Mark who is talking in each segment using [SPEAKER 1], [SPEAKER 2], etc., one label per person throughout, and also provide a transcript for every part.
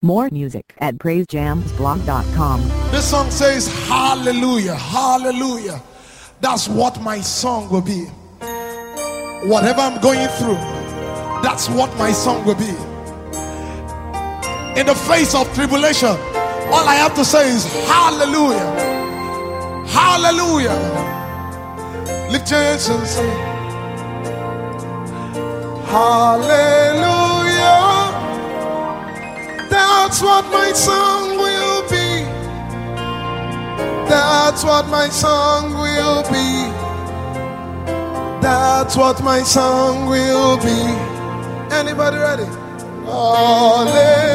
[SPEAKER 1] More music at praisejamsblog.com.
[SPEAKER 2] This song says, Hallelujah, Hallelujah. That's what my song will be. Whatever I'm going through, that's what my song will be. In the face of tribulation, all I have to say is, Hallelujah, Hallelujah. Lift your hands and say, Hallelujah. what my song will be. That's what my song will be. That's what my song will be. Anybody ready? Hallelujah.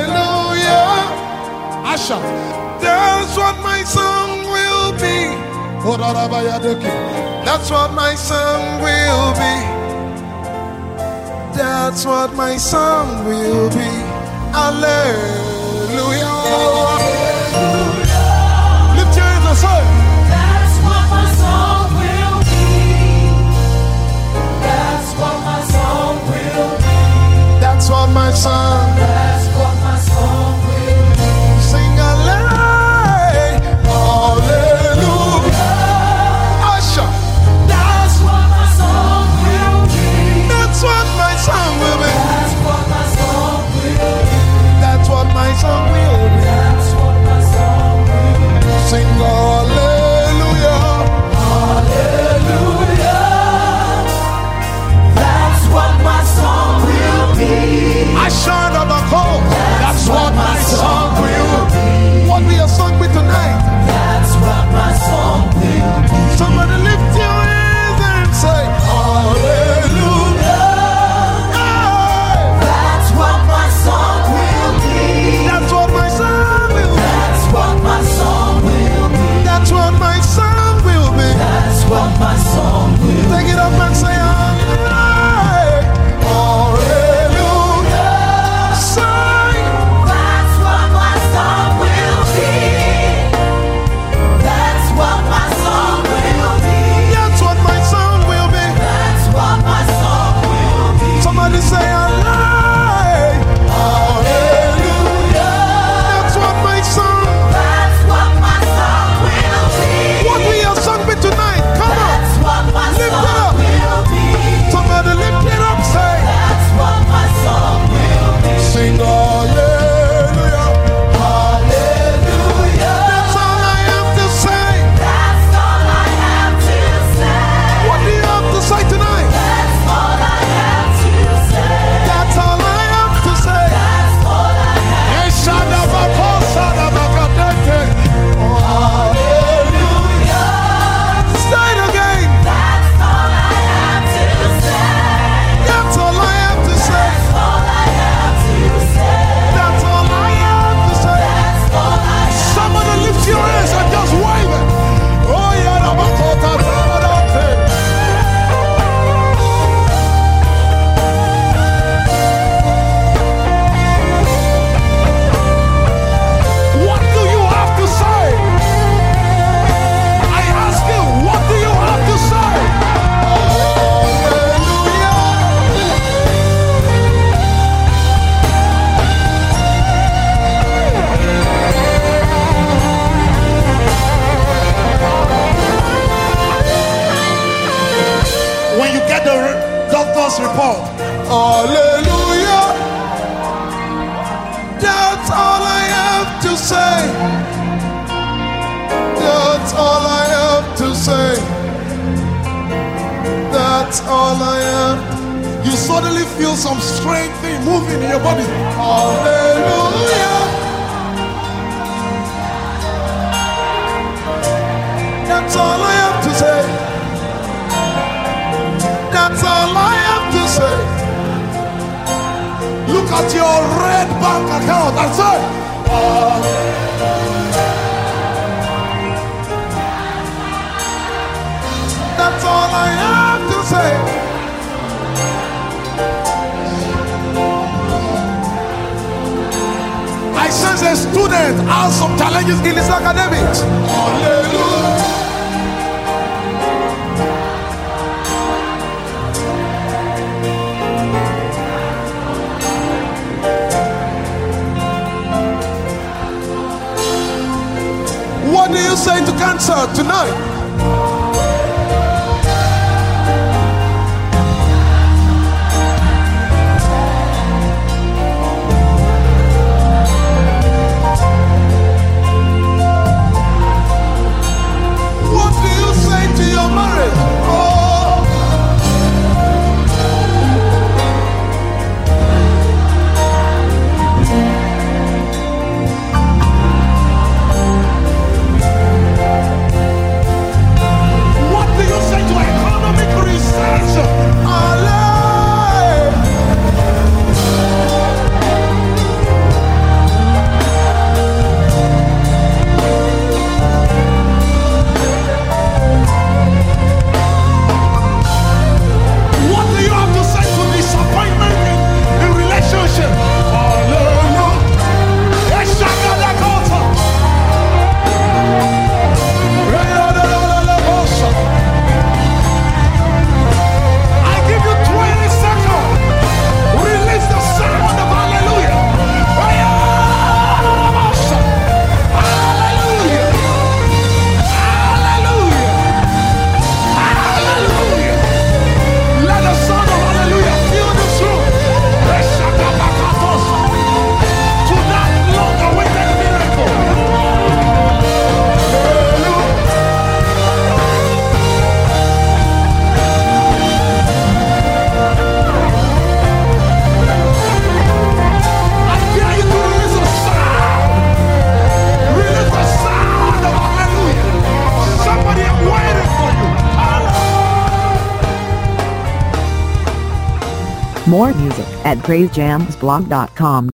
[SPEAKER 2] Asha. That's what my song will be. That's what my song will be. That's what my song will be. I. Hallelujah. Lift your hands and say. Hallelujah. That's all I have to say. That's all I have to say. That's all I have. You suddenly feel some strength moving in your body. Hallelujah. That's all I have to say. at your red bank account and say, That's all I have to say. I sense a student has some challenges in his academics. do you say to cancer tonight?
[SPEAKER 1] more music at praisejamsblog.com.